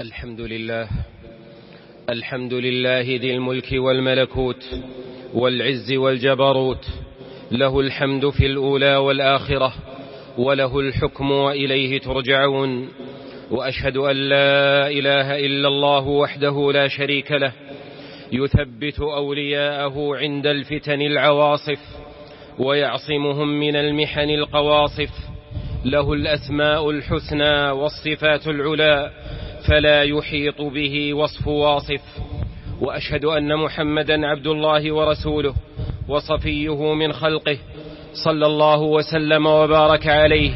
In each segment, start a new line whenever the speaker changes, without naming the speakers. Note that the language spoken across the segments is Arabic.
الحمد لله الحمد لله ذي الملك والملكوت والعز والجبروت له الحمد في الأولى والآخرة وله الحكم وإليه ترجعون وأشهد أن لا إله إلا الله وحده لا شريك له يثبت أولياءه عند الفتن العواصف ويعصمهم من المحن القواصف له الأسماء الحسنى والصفات العلى فلا يحيط به وصف واصف واشهد ان محمدا عبد الله ورسوله وصفيه من خلقه صلى الله وسلم وبارك عليه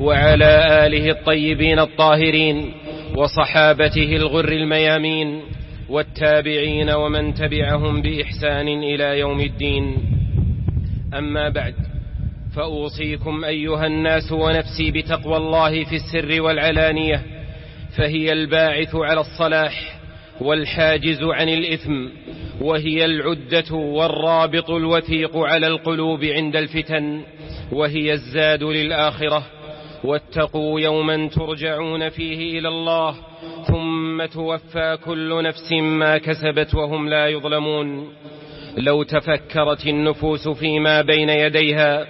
وعلى اله الطيبين الطاهرين وصحابته الغر الميامين والتابعين ومن تبعهم باحسان الى يوم الدين اما بعد فاوصيكم ايها الناس ونفسي بتقوى الله في السر والعلانيه فهي الباعث على الصلاح والحاجز عن الإثم وهي العدة والرابط الوثيق على القلوب عند الفتن وهي الزاد للآخرة واتقوا يوما ترجعون فيه إلى الله ثم توفى كل نفس ما كسبت وهم لا يظلمون لو تفكرت النفوس فيما بين يديها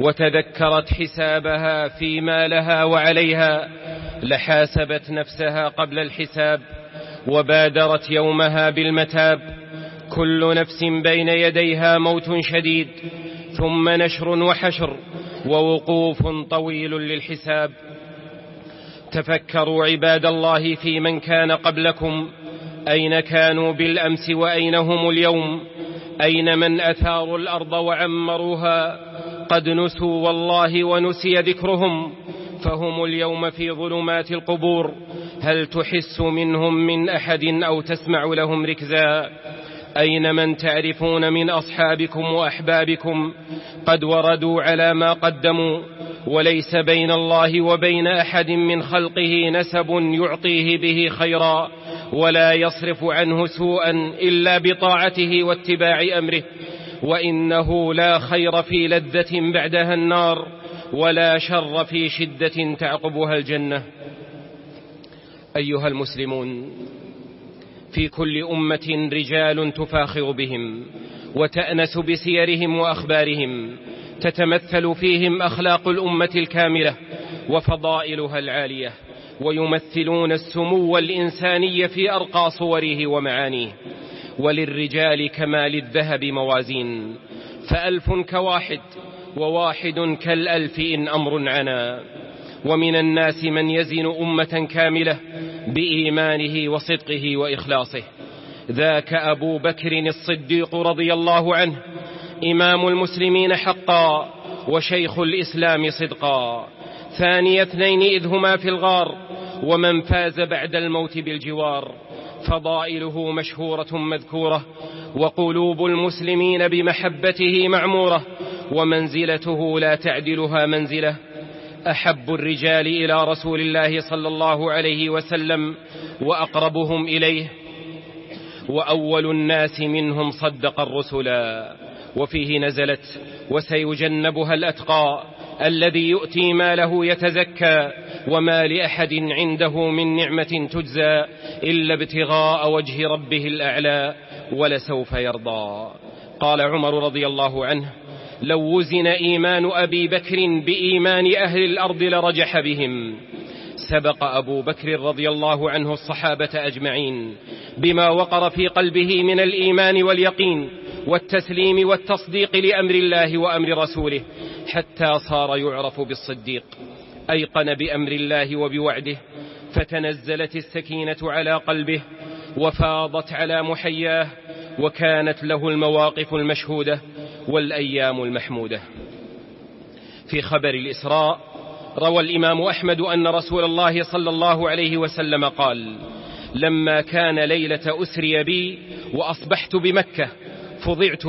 وتذكرت حسابها فيما لها وعليها لحاسبت نفسها قبل الحساب وبادرت يومها بالمتاب كل نفس بين يديها موت شديد ثم نشر وحشر ووقوف طويل للحساب تفكروا عباد الله في من كان قبلكم أين كانوا بالأمس وأين هم اليوم أين من أثاروا الأرض وعمروها قد نسوا والله ونسي ذكرهم فهم اليوم في ظلمات القبور هل تحس منهم من أحد أو تسمع لهم ركزا أين من تعرفون من أصحابكم وأحبابكم قد وردوا على ما قدموا وليس بين الله وبين أحد من خلقه نسب يعطيه به خيرا ولا يصرف عنه سوءا إلا بطاعته واتباع أمره وإنه لا خير في لذة بعدها النار ولا شر في شدة تعقبها الجنة أيها المسلمون في كل أمة رجال تفاخر بهم وتأنس بسيرهم وأخبارهم تتمثل فيهم أخلاق الأمة الكاملة وفضائلها العالية ويمثلون السمو الإنساني في أرقى صوره ومعانيه وللرجال كما للذهب موازين فألف كواحد وواحد كالألف إن أمر عنا ومن الناس من يزن أمة كاملة بإيمانه وصدقه وإخلاصه ذاك أبو بكر الصديق رضي الله عنه إمام المسلمين حقا وشيخ الإسلام صدقا ثاني اثنين إذ هما في الغار ومن فاز بعد الموت بالجوار فضائله مشهورة مذكورة وقلوب المسلمين بمحبته معمورة ومنزلته لا تعدلها منزله احب الرجال الى رسول الله صلى الله عليه وسلم واقربهم اليه واول الناس منهم صدق الرسلا وفيه نزلت وسيجنبها الاتقى الذي يؤتي ماله يتزكى وما لاحد عنده من نعمه تجزى الا ابتغاء وجه ربه الاعلى ولسوف يرضى قال عمر رضي الله عنه لو وزن إيمان أبي بكر بإيمان أهل الأرض لرجح بهم سبق أبو بكر رضي الله عنه الصحابة أجمعين بما وقر في قلبه من الإيمان واليقين والتسليم والتصديق لأمر الله وأمر رسوله حتى صار يعرف بالصديق أيقن بأمر الله وبوعده فتنزلت السكينة على قلبه وفاضت على محياه وكانت له المواقف المشهودة والأيام المحمودة في خبر الإسراء روى الإمام أحمد أن رسول الله صلى الله عليه وسلم قال لما كان ليلة أسري بي وأصبحت بمكة فضعت,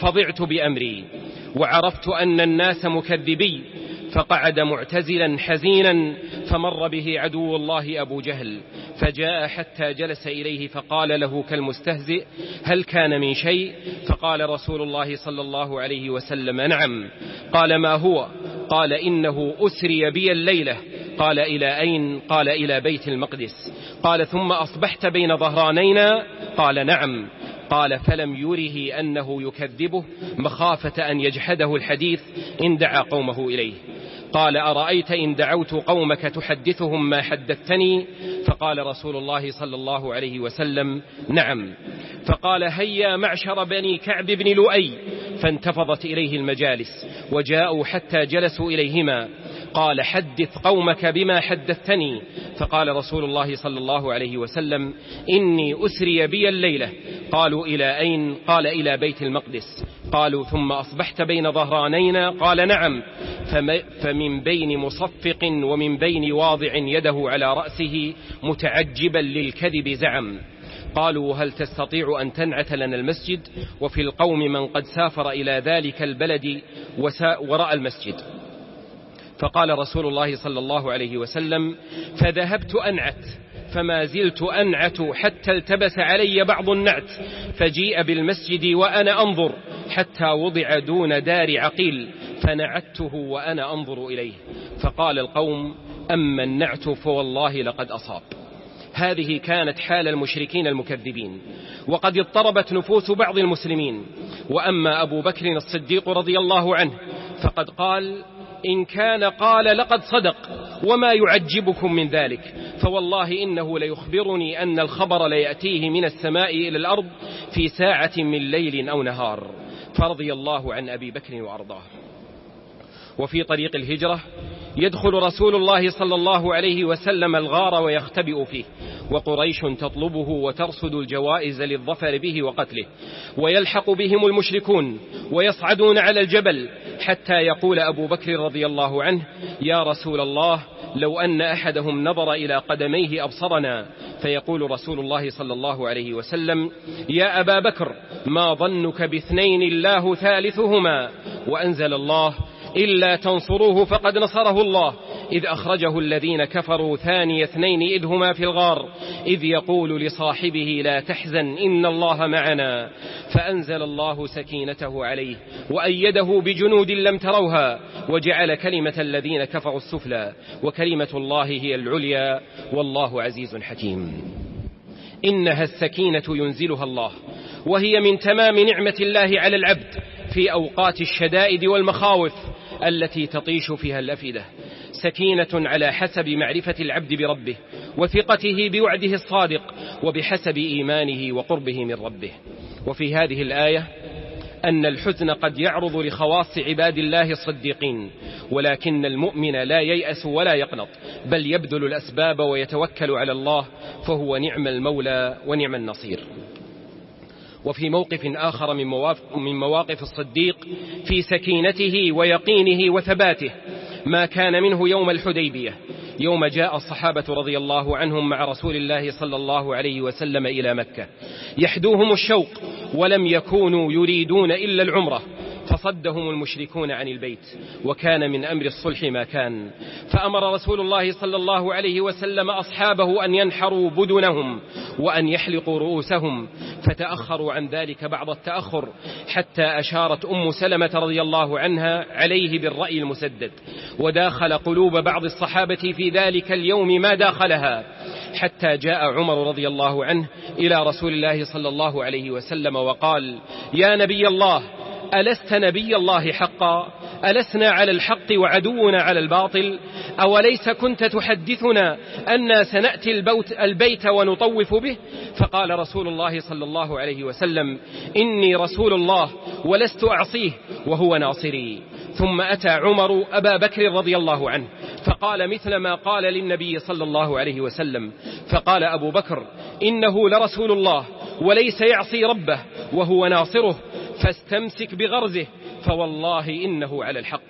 فضعت بأمري وعرفت أن الناس مكذبي فقعد معتزلا حزينا فمر به عدو الله أبو جهل فجاء حتى جلس إليه فقال له كالمستهزئ هل كان من شيء فقال رسول الله صلى الله عليه وسلم نعم قال ما هو قال إنه أسري بي الليلة قال إلى أين قال إلى بيت المقدس قال ثم أصبحت بين ظهرانينا قال نعم قال فلم يره أنه يكذبه مخافة أن يجحده الحديث إن دعا قومه إليه قال أرأيت إن دعوت قومك تحدثهم ما حدثتني فقال رسول الله صلى الله عليه وسلم نعم فقال هيا معشر بني كعب بن لؤي فانتفضت إليه المجالس وجاءوا حتى جلسوا إليهما قال حدث قومك بما حدثتني فقال رسول الله صلى الله عليه وسلم إني أسري بي الليلة قالوا إلى أين قال إلى بيت المقدس قالوا ثم أصبحت بين ظهرانينا قال نعم فمن بين مصفق ومن بين واضع يده على رأسه متعجبا للكذب زعم قالوا هل تستطيع أن تنعت لنا المسجد وفي القوم من قد سافر إلى ذلك البلد وراء المسجد فقال رسول الله صلى الله عليه وسلم فذهبت أنعت فما زلت أنعت حتى التبس علي بعض النعت فجيء بالمسجد وأنا أنظر حتى وضع دون دار عقيل فنعته وأنا أنظر إليه فقال القوم أما النعت فوالله لقد أصاب هذه كانت حال المشركين المكذبين وقد اضطربت نفوس بعض المسلمين وأما أبو بكر الصديق رضي الله عنه فقد قال إن كان قال لقد صدق وما يعجبكم من ذلك فوالله إنه ليخبرني أن الخبر ليأتيه من السماء إلى الأرض في ساعة من ليل أو نهار فرضي الله عن أبي بكر وأرضاه وفي طريق الهجرة يدخل رسول الله صلى الله عليه وسلم الغار ويختبئ فيه وقريش تطلبه وترصد الجوائز للظفر به وقتله ويلحق بهم المشركون ويصعدون على الجبل حتى يقول أبو بكر رضي الله عنه يا رسول الله لو أن أحدهم نظر إلى قدميه أبصرنا فيقول رسول الله صلى الله عليه وسلم يا أبا بكر ما ظنك باثنين الله ثالثهما وأنزل الله إلا تنصروه فقد نصره الله إذ أخرجه الذين كفروا ثاني اثنين إذ هما في الغار إذ يقول لصاحبه لا تحزن إن الله معنا فأنزل الله سكينته عليه وأيده بجنود لم تروها وجعل كلمة الذين كفروا السفلى وكلمة الله هي العليا والله عزيز حكيم إنها السكينة ينزلها الله وهي من تمام نعمة الله على العبد في أوقات الشدائد والمخاوف التي تطيش فيها الأفئدة سكينة على حسب معرفة العبد بربه وثقته بوعده الصادق وبحسب إيمانه وقربه من ربه وفي هذه الآية أن الحزن قد يعرض لخواص عباد الله الصديقين ولكن المؤمن لا ييأس ولا يقنط بل يبذل الأسباب ويتوكل على الله فهو نعم المولى ونعم النصير وفي موقف آخر من, من مواقف الصديق في سكينته ويقينه وثباته ما كان منه يوم الحديبية يوم جاء الصحابة رضي الله عنهم مع رسول الله صلى الله عليه وسلم إلى مكة يحدوهم الشوق ولم يكونوا يريدون إلا العمرة فصدهم المشركون عن البيت وكان من أمر الصلح ما كان فأمر رسول الله صلى الله عليه وسلم أصحابه أن ينحروا بدنهم وأن يحلقوا رؤوسهم فتأخروا عن ذلك بعض التأخر حتى أشارت أم سلمة رضي الله عنها عليه بالرأي المسدد وداخل قلوب بعض الصحابة في في ذلك اليوم ما داخلها حتى جاء عمر رضي الله عنه إلى رسول الله صلى الله عليه وسلم وقال يا نبي الله ألست نبي الله حقا ألسنا على الحق وعدونا على الباطل أوليس كنت تحدثنا انا سنأتي البوت البيت ونطوف به فقال رسول الله صلى الله عليه وسلم إني رسول الله ولست أعصيه وهو ناصري ثم أتى عمر أبا بكر رضي الله عنه فقال مثل ما قال للنبي صلى الله عليه وسلم فقال أبو بكر إنه لرسول الله وليس يعصي ربه وهو ناصره فاستمسك بغرزه فوالله إنه على الحق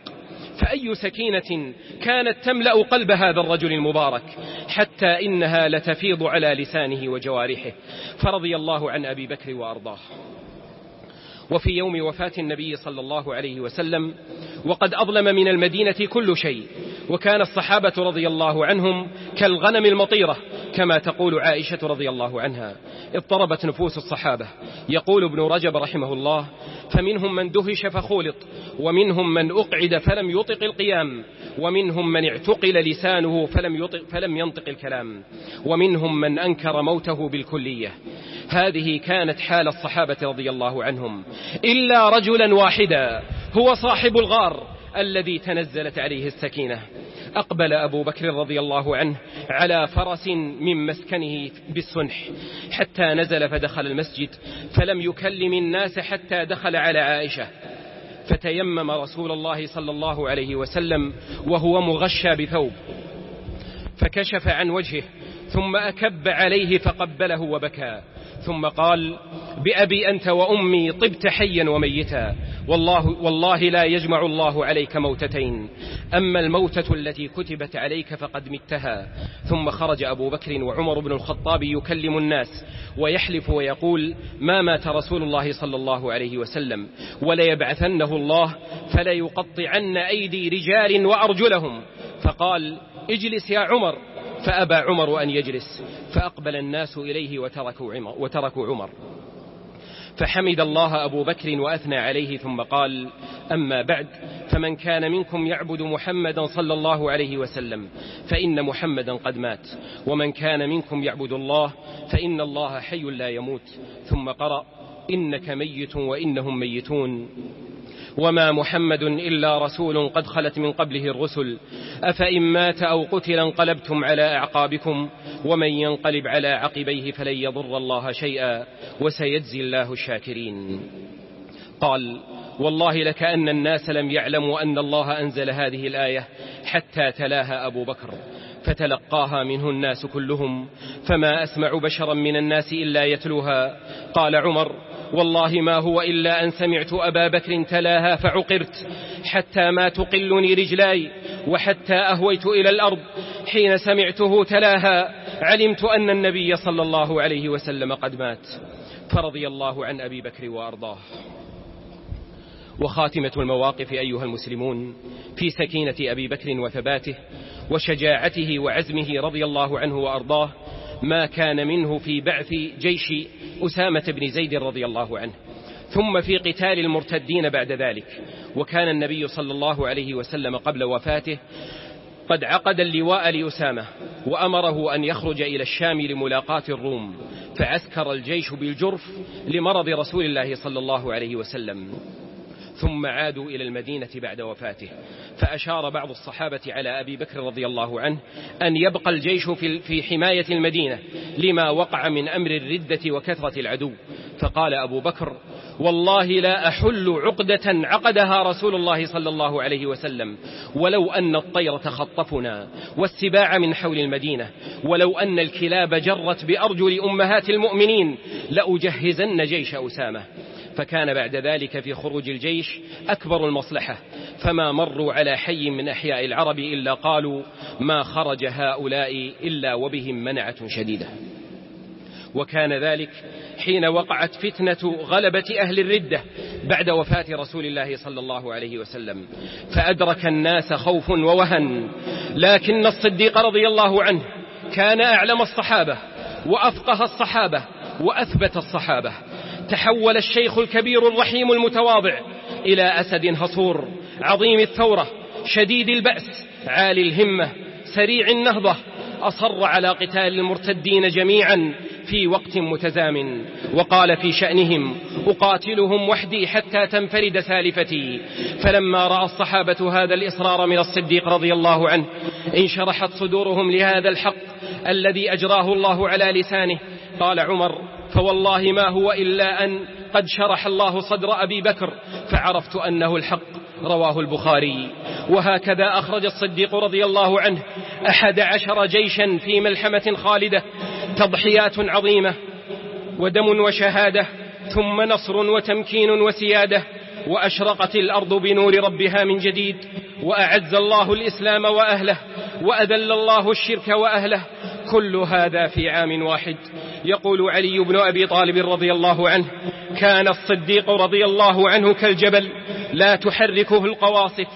فأي سكينة كانت تملأ قلب هذا الرجل المبارك حتى إنها لتفيض على لسانه وجوارحه فرضي الله عن أبي بكر وأرضاه وفي يوم وفاة النبي صلى الله عليه وسلم وقد أظلم من المدينة كل شيء وكان الصحابة رضي الله عنهم كالغنم المطيرة كما تقول عائشة رضي الله عنها اضطربت نفوس الصحابة يقول ابن رجب رحمه الله فمنهم من دهش فخولط ومنهم من أقعد فلم يطق القيام ومنهم من اعتقل لسانه فلم, يطق فلم ينطق الكلام ومنهم من أنكر موته بالكلية هذه كانت حال الصحابة رضي الله عنهم إلا رجلا واحدا هو صاحب الغار الذي تنزلت عليه السكينة أقبل أبو بكر رضي الله عنه على فرس من مسكنه بالصنح حتى نزل فدخل المسجد فلم يكلم الناس حتى دخل على عائشة فتيمم رسول الله صلى الله عليه وسلم وهو مغشى بثوب فكشف عن وجهه ثم أكب عليه فقبله وبكى ثم قال بأبي أنت وأمي طبت حيا وميتا والله, والله لا يجمع الله عليك موتتين أما الموتة التي كتبت عليك فقد متها ثم خرج أبو بكر وعمر بن الخطاب يكلم الناس ويحلف ويقول ما مات رسول الله صلى الله عليه وسلم وليبعثنه الله فليقطعن أيدي رجال وأرجلهم فقال اجلس يا عمر فأبى عمر أن يجلس فأقبل الناس إليه وتركوا عمر, وتركوا عمر فحمد الله أبو بكر وأثنى عليه ثم قال أما بعد فمن كان منكم يعبد محمدا صلى الله عليه وسلم فإن محمدا قد مات ومن كان منكم يعبد الله فإن الله حي لا يموت ثم قرأ إنك ميت وإنهم ميتون وما محمد إلا رسول قد خلت من قبله الرسل أفإن مات أو قتل انقلبتم على أعقابكم ومن ينقلب على عقبيه فلن يضر الله شيئا وسيجزي الله الشاكرين قال والله لكأن الناس لم يعلموا أن الله أنزل هذه الآية حتى تلاها أبو بكر فتلقاها منه الناس كلهم فما أسمع بشرا من الناس إلا يتلوها قال عمر والله ما هو إلا أن سمعت أبا بكر تلاها فعقرت حتى ما تقلني رجلاي وحتى أهويت إلى الأرض حين سمعته تلاها علمت أن النبي صلى الله عليه وسلم قد مات فرضي الله عن أبي بكر وأرضاه وخاتمة المواقف أيها المسلمون في سكينة أبي بكر وثباته وشجاعته وعزمه رضي الله عنه وأرضاه ما كان منه في بعث جيش أسامة بن زيد رضي الله عنه ثم في قتال المرتدين بعد ذلك وكان النبي صلى الله عليه وسلم قبل وفاته قد عقد اللواء لأسامة وأمره أن يخرج إلى الشام لملاقاة الروم فعسكر الجيش بالجرف لمرض رسول الله صلى الله عليه وسلم ثم عادوا إلى المدينة بعد وفاته فأشار بعض الصحابة على أبي بكر رضي الله عنه أن يبقى الجيش في حماية المدينة لما وقع من أمر الردة وكثرة العدو فقال أبو بكر والله لا أحل عقدة عقدها رسول الله صلى الله عليه وسلم ولو أن الطير تخطفنا والسباع من حول المدينة ولو أن الكلاب جرت بأرجل أمهات المؤمنين لأجهزن جيش أسامة فكان بعد ذلك في خروج الجيش أكبر المصلحة فما مروا على حي من أحياء العرب إلا قالوا ما خرج هؤلاء إلا وبهم منعة شديدة وكان ذلك حين وقعت فتنة غلبة أهل الردة بعد وفاة رسول الله صلى الله عليه وسلم فأدرك الناس خوف ووهن لكن الصديق رضي الله عنه كان أعلم الصحابة وأفقه الصحابة وأثبت الصحابة تحول الشيخ الكبير الرحيم المتواضع إلى أسد هصور عظيم الثورة شديد البأس عالي الهمة سريع النهضة أصر على قتال المرتدين جميعا في وقت متزامن وقال في شأنهم أقاتلهم وحدي حتى تنفرد سالفتي فلما رأى الصحابة هذا الإصرار من الصديق رضي الله عنه انشرحت صدورهم لهذا الحق الذي أجراه الله على لسانه قال عمر فوالله ما هو إلا أن قد شرح الله صدر أبي بكر فعرفت أنه الحق رواه البخاري وهكذا أخرج الصديق رضي الله عنه أحد عشر جيشا في ملحمة خالدة تضحيات عظيمة ودم وشهادة ثم نصر وتمكين وسيادة وأشرقت الأرض بنور ربها من جديد وأعز الله الإسلام وأهله وأذل الله الشرك وأهله كل هذا في عام واحد يقول علي بن أبي طالب رضي الله عنه كان الصديق رضي الله عنه كالجبل لا تحركه القواصف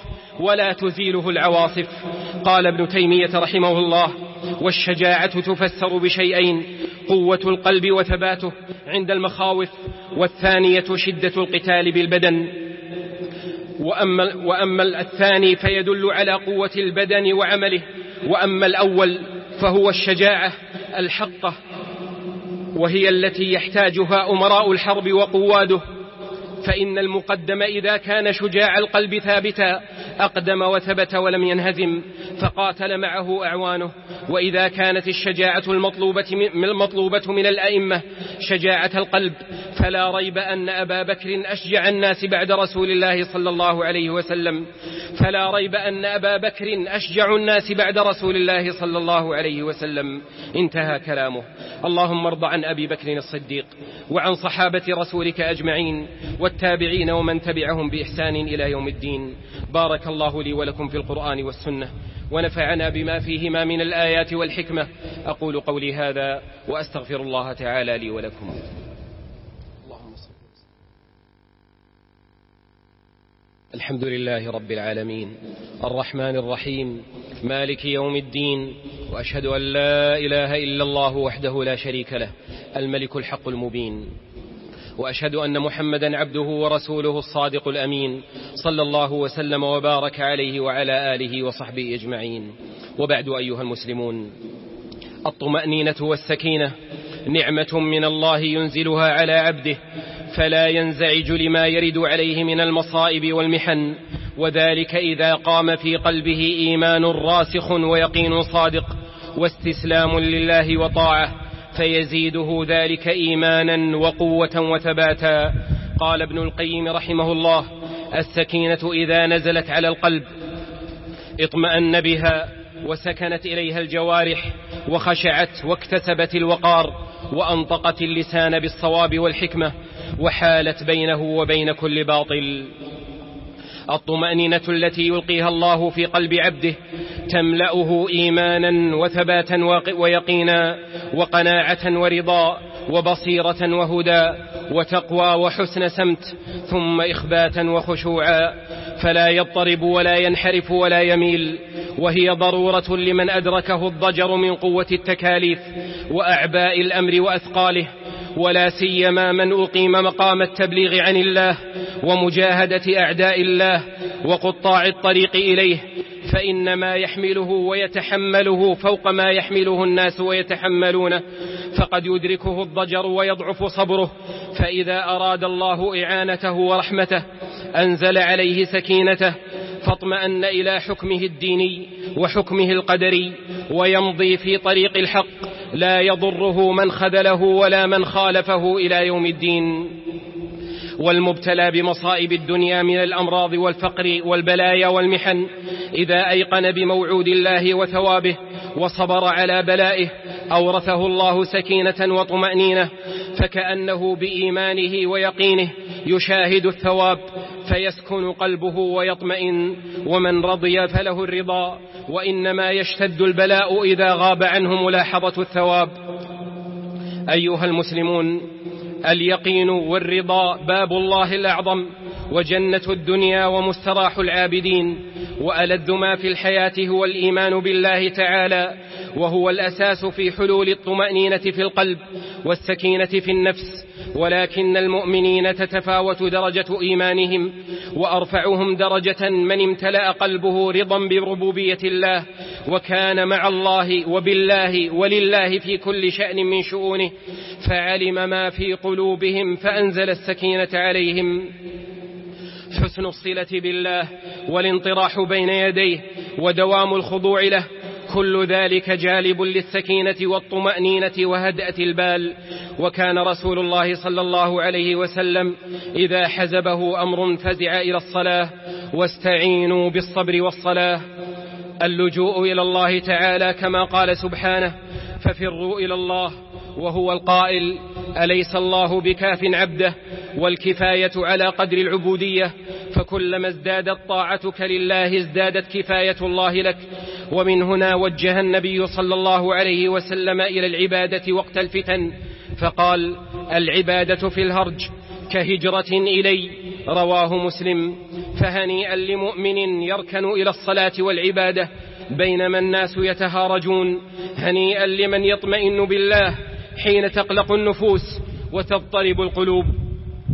ولا تزيله العواصف قال ابن تيمية رحمه الله والشجاعة تفسر بشيئين قوة القلب وثباته عند المخاوف والثانية شدة القتال بالبدن وأما, وأما الثاني فيدل على قوة البدن وعمله وأما الأول فهو الشجاعة الحقة وهي التي يحتاجها أمراء الحرب وقواده فإن المقدم إذا كان شجاع القلب ثابتا أقدم وثبت ولم ينهزم فقاتل معه أعوانه وإذا كانت الشجاعة المطلوبة المطلوبة من الأئمة شجاعة القلب فلا ريب أن أبا بكر أشجع الناس بعد رسول الله صلى الله عليه وسلم فلا ريب أن أبا بكر أشجع الناس بعد رسول الله صلى الله عليه وسلم انتهى كلامه اللهم ارض عن أبي بكر الصديق وعن صحابة رسولك أجمعين والتابعين ومن تبعهم بإحسان إلى يوم الدين بارك الله لي ولكم في القرآن والسنة ونفعنا بما فيهما من الآيات والحكمة أقول قولي هذا وأستغفر الله تعالى لي ولكم الحمد لله رب العالمين الرحمن الرحيم مالك يوم الدين واشهد ان لا اله الا الله وحده لا شريك له الملك الحق المبين واشهد ان محمدا عبده ورسوله الصادق الامين صلى الله وسلم وبارك عليه وعلى اله وصحبه اجمعين وبعد ايها المسلمون الطمانينه والسكينه نعمه من الله ينزلها على عبده فلا ينزعج لما يرد عليه من المصائب والمحن وذلك اذا قام في قلبه ايمان راسخ ويقين صادق واستسلام لله وطاعه فيزيده ذلك إيمانا وقوة وثباتا قال ابن القيم رحمه الله السكينة إذا نزلت على القلب اطمأن بها وسكنت إليها الجوارح وخشعت واكتسبت الوقار وأنطقت اللسان بالصواب والحكمة وحالت بينه وبين كل باطل الطمأنينة التي يلقيها الله في قلب عبده تملأه إيمانا وثباتا ويقينا وقناعة ورضا وبصيرة وهدى وتقوى وحسن سمت ثم إخباتا وخشوعا فلا يضطرب ولا ينحرف ولا يميل وهي ضرورة لمن أدركه الضجر من قوة التكاليف وأعباء الأمر وأثقاله ولا سيما من أقيم مقام التبليغ عن الله ومجاهدة أعداء الله وقطاع الطريق إليه فإن ما يحمله ويتحمله فوق ما يحمله الناس ويتحملونه فقد يدركه الضجر ويضعف صبره فإذا أراد الله إعانته ورحمته أنزل عليه سكينته فاطمأن إلى حكمه الديني وحكمه القدري ويمضي في طريق الحق لا يضره من خذله ولا من خالفه إلى يوم الدين والمبتلى بمصائب الدنيا من الأمراض والفقر والبلايا والمحن إذا أيقن بموعود الله وثوابه وصبر على بلائه أورثه الله سكينة وطمأنينة فكأنه بإيمانه ويقينه يشاهد الثواب فيسكن قلبه ويطمئن ومن رضي فله الرضا وإنما يشتد البلاء إذا غاب عنه ملاحظة الثواب أيها المسلمون اليقين والرضا باب الله الأعظم وجنة الدنيا ومستراح العابدين وألد ما في الحياة هو الإيمان بالله تعالى وهو الأساس في حلول الطمأنينة في القلب والسكينة في النفس ولكن المؤمنين تتفاوت درجة إيمانهم وأرفعهم درجة من امتلأ قلبه رضا بربوبية الله وكان مع الله وبالله ولله في كل شأن من شؤونه فعلم ما في قلوبهم فأنزل السكينة عليهم حسن الصله بالله والانطراح بين يديه ودوام الخضوع له كل ذلك جالب للسكينة والطمأنينة وهدأة البال وكان رسول الله صلى الله عليه وسلم إذا حزبه أمر فزع إلى الصلاة واستعينوا بالصبر والصلاة اللجوء إلى الله تعالى كما قال سبحانه ففروا إلى الله وهو القائل أليس الله بكاف عبده والكفاية على قدر العبودية فكلما ازدادت طاعتك لله ازدادت كفاية الله لك ومن هنا وجه النبي صلى الله عليه وسلم إلى العبادة وقت الفتن فقال العبادة في الهرج كهجرة إلي رواه مسلم فهنيئا لمؤمن يركن إلى الصلاة والعبادة بينما الناس يتهارجون هنيئا لمن يطمئن بالله حين تقلق النفوس وتضطرب القلوب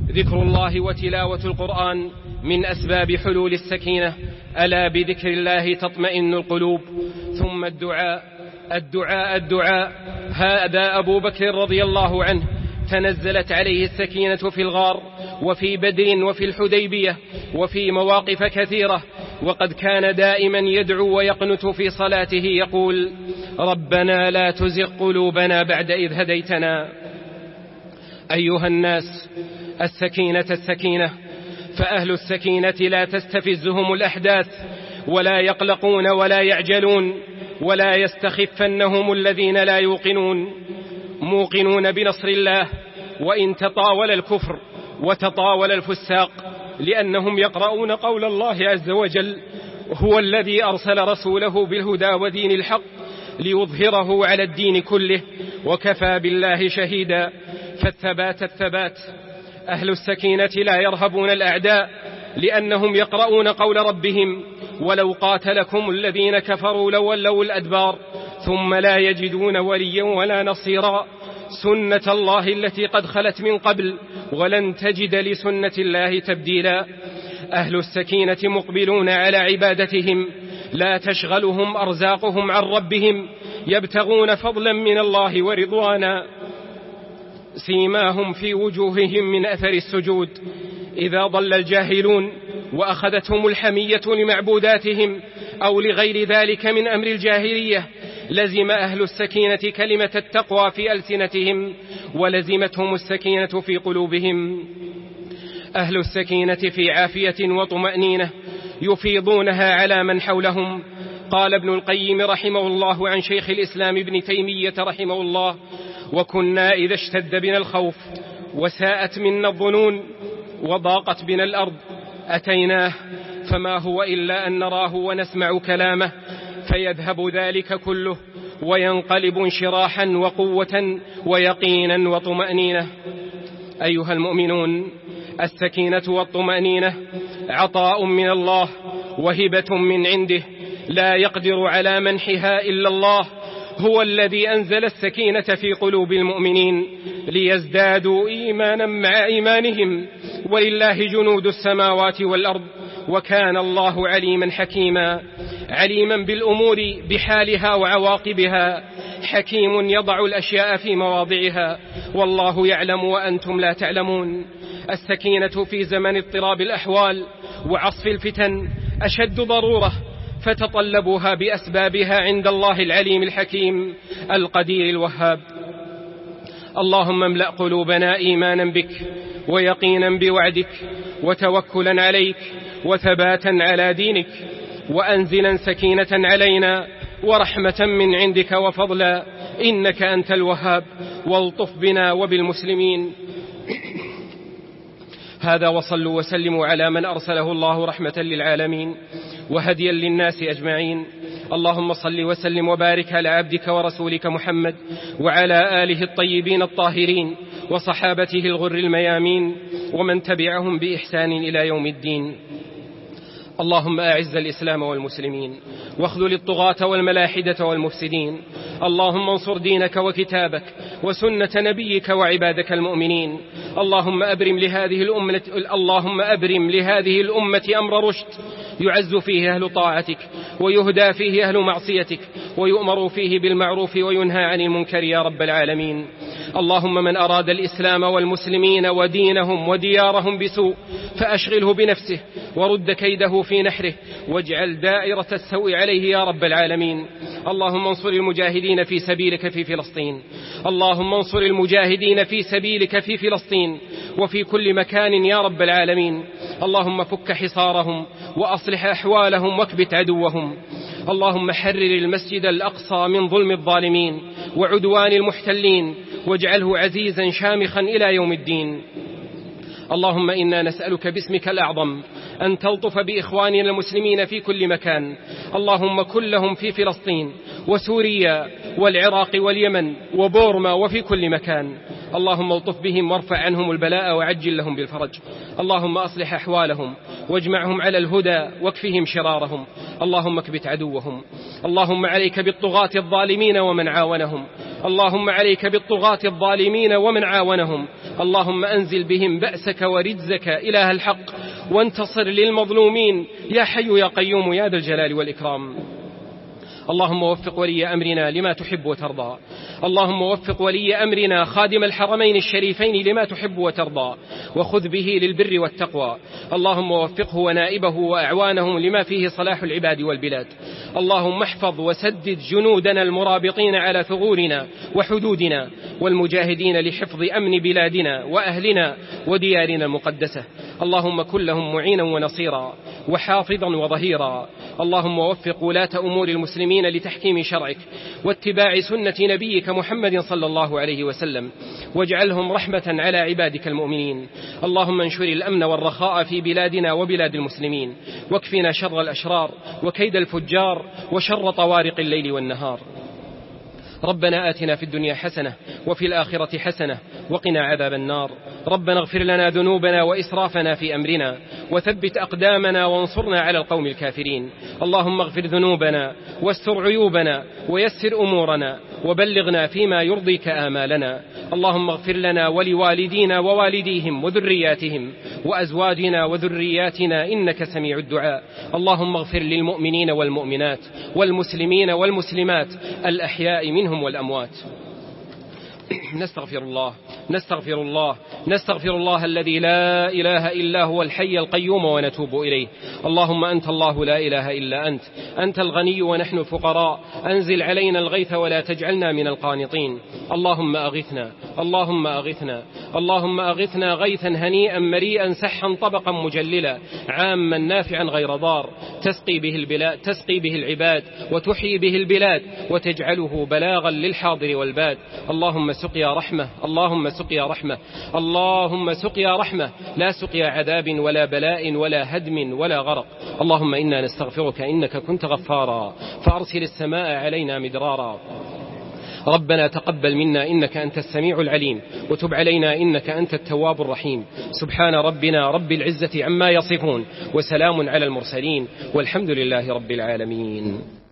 ذكر الله وتلاوة القرآن من أسباب حلول السكينة ألا بذكر الله تطمئن القلوب ثم الدعاء الدعاء الدعاء هذا أبو بكر رضي الله عنه تنزلت عليه السكينة في الغار وفي بدر وفي الحديبية وفي مواقف كثيرة وقد كان دائما يدعو ويقنت في صلاته يقول ربنا لا تزغ قلوبنا بعد إذ هديتنا أيها الناس السكينة السكينة فأهل السكينة لا تستفزهم الأحداث ولا يقلقون ولا يعجلون ولا يستخفنهم الذين لا يوقنون موقنون بنصر الله وإن تطاول الكفر وتطاول الفساق لأنهم يقرؤون قول الله عز وجل هو الذي أرسل رسوله بالهدى ودين الحق ليظهره على الدين كله وكفى بالله شهيدا فالثبات الثبات أهل السكينة لا يرهبون الأعداء لأنهم يقرؤون قول ربهم ولو قاتلكم الذين كفروا لولوا الأدبار ثم لا يجدون وليا ولا نصيرا سنة الله التي قد خلت من قبل ولن تجد لسنة الله تبديلا أهل السكينة مقبلون على عبادتهم لا تشغلهم أرزاقهم عن ربهم يبتغون فضلا من الله ورضوانا سيماهم في وجوههم من أثر السجود إذا ضل الجاهلون وأخذتهم الحمية لمعبوداتهم أو لغير ذلك من أمر الجاهلية لزم أهل السكينة كلمة التقوى في ألسنتهم ولزمتهم السكينة في قلوبهم أهل السكينة في عافية وطمأنينة يفيضونها على من حولهم قال ابن القيم رحمه الله عن شيخ الإسلام ابن تيمية رحمه الله وكنا إذا اشتد بنا الخوف وساءت منا الظنون وضاقت بنا الأرض أتيناه فما هو إلا أن نراه ونسمع كلامه فيذهب ذلك كله وينقلب انشراحا وقوه ويقينا وطمانينه ايها المؤمنون السكينه والطمانينه عطاء من الله وهبه من عنده لا يقدر على منحها الا الله هو الذي انزل السكينه في قلوب المؤمنين ليزدادوا ايمانا مع ايمانهم ولله جنود السماوات والارض وكان الله عليما حكيما عليما بالأمور بحالها وعواقبها حكيم يضع الأشياء في مواضعها والله يعلم وأنتم لا تعلمون السكينة في زمن اضطراب الأحوال وعصف الفتن أشد ضرورة فتطلبوها بأسبابها عند الله العليم الحكيم القدير الوهاب اللهم املأ قلوبنا إيمانا بك ويقينا بوعدك وتوكلا عليك وثباتا على دينك وأنزلا سكينة علينا ورحمة من عندك وفضلا إنك أنت الوهاب والطف بنا وبالمسلمين هذا وصلوا وسلموا على من أرسله الله رحمة للعالمين وهديا للناس أجمعين اللهم صل وسلم وبارك على عبدك ورسولك محمد وعلى آله الطيبين الطاهرين وصحابته الغر الميامين ومن تبعهم بإحسان إلى يوم الدين اللهم أعز الإسلام والمسلمين واخذل الطغاة والملاحدة والمفسدين اللهم انصر دينك وكتابك وسنة نبيك وعبادك المؤمنين اللهم أبرم لهذه الأمة اللهم أبرم لهذه الأمة أمر رشد يعز فيه أهل طاعتك ويهدى فيه أهل معصيتك ويؤمر فيه بالمعروف وينهى عن المنكر يا رب العالمين اللهم من أراد الإسلام والمسلمين ودينهم وديارهم بسوء فأشغله بنفسه ورد كيده في نحره واجعل دائرة السوء عليه يا رب العالمين اللهم انصر المجاهدين في سبيلك في فلسطين اللهم انصر المجاهدين في سبيلك في فلسطين وفي كل مكان يا رب العالمين اللهم فك حصارهم وأصلح أحوالهم واكبت عدوهم اللهم حرر المسجد الأقصى من ظلم الظالمين وعدوان المحتلين واجعله عزيزا شامخا إلى يوم الدين اللهم إنا نسألك باسمك الأعظم أن تلطف بإخواننا المسلمين في كل مكان اللهم كن لهم في فلسطين وسوريا والعراق واليمن وبورما وفي كل مكان اللهم الطف بهم وارفع عنهم البلاء وعجل لهم بالفرج اللهم أصلح أحوالهم واجمعهم على الهدى واكفهم شرارهم اللهم اكبت عدوهم اللهم عليك بالطغاة الظالمين ومن عاونهم اللهم عليك بالطغاة الظالمين ومن عاونهم اللهم أنزل بهم بأسك ورجزك إله الحق وانتصر للمظلومين يا حي يا قيوم يا ذا الجلال والإكرام اللهم وفق ولي أمرنا لما تحب وترضى اللهم وفق ولي أمرنا خادم الحرمين الشريفين لما تحب وترضى وخذ به للبر والتقوى اللهم وفقه ونائبه وأعوانهم لما فيه صلاح العباد والبلاد اللهم احفظ وسدد جنودنا المرابطين على ثغورنا وحدودنا والمجاهدين لحفظ أمن بلادنا وأهلنا وديارنا المقدسة اللهم كن لهم معينا ونصيرا وحافظا وظهيرا اللهم وفق ولاة أمور المسلمين المسلمين لتحكيم شرعك واتباع سنة نبيك محمد صلى الله عليه وسلم واجعلهم رحمة على عبادك المؤمنين اللهم انشر الأمن والرخاء في بلادنا وبلاد المسلمين واكفنا شر الأشرار وكيد الفجار وشر طوارق الليل والنهار ربنا آتنا في الدنيا حسنة وفي الآخرة حسنة وقنا عذاب النار ربنا اغفر لنا ذنوبنا وإسرافنا في أمرنا وثبت أقدامنا وانصرنا على القوم الكافرين اللهم اغفر ذنوبنا واستر عيوبنا ويسر أمورنا وبلغنا فيما يرضيك آمالنا اللهم اغفر لنا ولوالدينا ووالديهم وذرياتهم وأزواجنا وذرياتنا إنك سميع الدعاء اللهم اغفر للمؤمنين والمؤمنات والمسلمين والمسلمات الأحياء منهم والأموات نستغفر الله نستغفر الله نستغفر الله الذي لا إله إلا هو الحي القيوم ونتوب إليه اللهم أنت الله لا إله إلا أنت أنت الغني ونحن الفقراء أنزل علينا الغيث ولا تجعلنا من القانطين اللهم أغثنا اللهم أغثنا اللهم أغثنا غيثا هنيئا مريئا سحا طبقا مجللا عاما نافعا غير ضار تسقي به البلاد تسقي به العباد وتحيي به البلاد وتجعله بلاغا للحاضر والباد اللهم سقيا رحمة اللهم سقيا رحمة اللهم سقيا رحمة لا سقيا عذاب ولا بلاء ولا هدم ولا غرق اللهم إنا نستغفرك إنك كنت غفارا فأرسل السماء علينا مدرارا ربنا تقبل منا إنك أنت السميع العليم وتب علينا إنك أنت التواب الرحيم سبحان ربنا رب العزة عما يصفون وسلام على المرسلين والحمد لله رب العالمين